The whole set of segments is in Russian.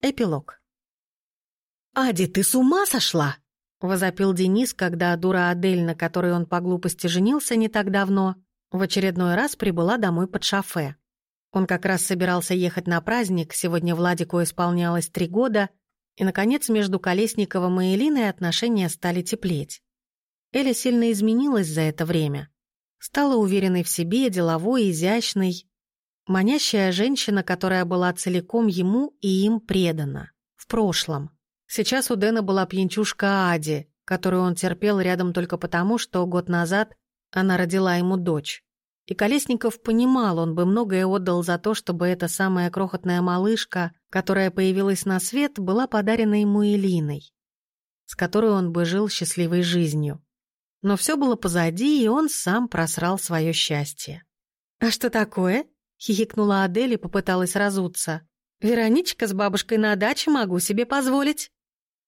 Эпилог. «Ади, ты с ума сошла?» — возопил Денис, когда дура Адель, на которой он по глупости женился не так давно, в очередной раз прибыла домой под шофе. Он как раз собирался ехать на праздник, сегодня Владику исполнялось три года, и, наконец, между Колесниковым и Элиной отношения стали теплеть. Эля сильно изменилась за это время. Стала уверенной в себе, деловой, изящной, Манящая женщина, которая была целиком ему и им предана. В прошлом. Сейчас у Дэна была пьянчушка Ади, которую он терпел рядом только потому, что год назад она родила ему дочь. И Колесников понимал, он бы многое отдал за то, чтобы эта самая крохотная малышка, которая появилась на свет, была подарена ему Элиной, с которой он бы жил счастливой жизнью. Но все было позади, и он сам просрал свое счастье. «А что такое?» Хихикнула Адель и попыталась разуться. «Вероничка с бабушкой на даче могу себе позволить».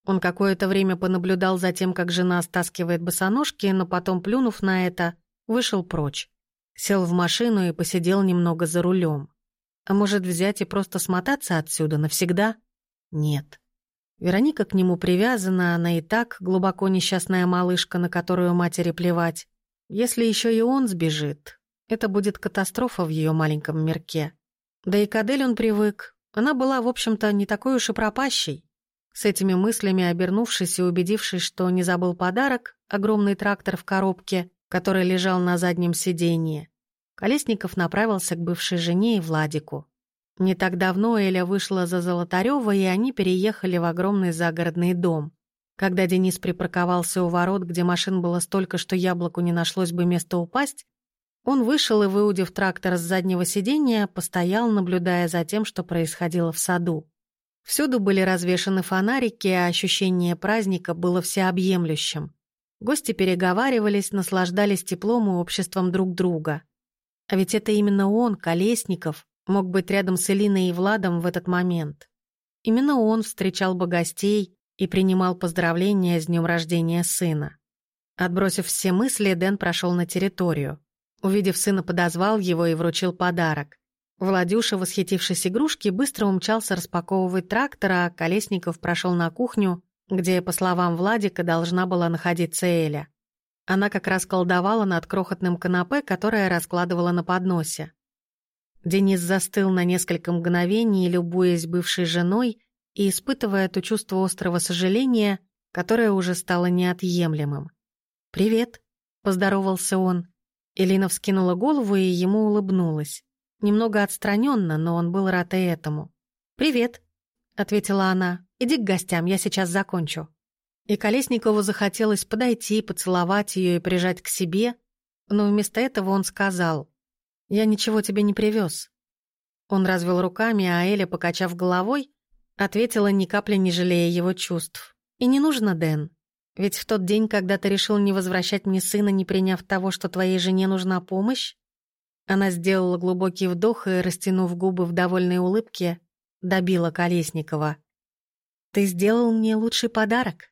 Он какое-то время понаблюдал за тем, как жена стаскивает босоножки, но потом, плюнув на это, вышел прочь. Сел в машину и посидел немного за рулем. А может, взять и просто смотаться отсюда навсегда? Нет. Вероника к нему привязана, она и так глубоко несчастная малышка, на которую матери плевать. Если еще и он сбежит, это будет катастрофа в ее маленьком мирке. Да и к Адель он привык. Она была, в общем-то, не такой уж и пропащей. С этими мыслями, обернувшись и убедившись, что не забыл подарок, огромный трактор в коробке, который лежал на заднем сиденье, Колесников направился к бывшей жене и Владику. Не так давно Эля вышла за Золотарева, и они переехали в огромный загородный дом. Когда Денис припарковался у ворот, где машин было столько, что яблоку не нашлось бы места упасть, он вышел и, выудив трактор с заднего сиденья, постоял, наблюдая за тем, что происходило в саду. Всюду были развешаны фонарики, а ощущение праздника было всеобъемлющим. Гости переговаривались, наслаждались теплом и обществом друг друга. А ведь это именно он, Колесников, мог быть рядом с Элиной и Владом в этот момент. Именно он встречал бы гостей и принимал поздравления с днем рождения сына. Отбросив все мысли, Дэн прошел на территорию. Увидев сына, подозвал его и вручил подарок. Владюша, восхитившись игрушки, быстро умчался распаковывать трактор, а Колесников прошел на кухню, где, по словам Владика, должна была находиться Эля. Она как раз колдовала над крохотным канапе, которое раскладывала на подносе. Денис застыл на несколько мгновений, любуясь бывшей женой и испытывая то чувство острого сожаления, которое уже стало неотъемлемым. «Привет», — поздоровался он. Элина вскинула голову и ему улыбнулась. Немного отстраненно, но он был рад и этому. «Привет», — ответила она. «Иди к гостям, я сейчас закончу». И Колесникову захотелось подойти, поцеловать ее и прижать к себе, но вместо этого он сказал «Я ничего тебе не привез». Он развел руками, а Эля, покачав головой, ответила ни капли не жалея его чувств. «И не нужно, Дэн. Ведь в тот день, когда ты решил не возвращать мне сына, не приняв того, что твоей жене нужна помощь, она сделала глубокий вдох и, растянув губы в довольной улыбке, добила Колесникова. «Ты сделал мне лучший подарок».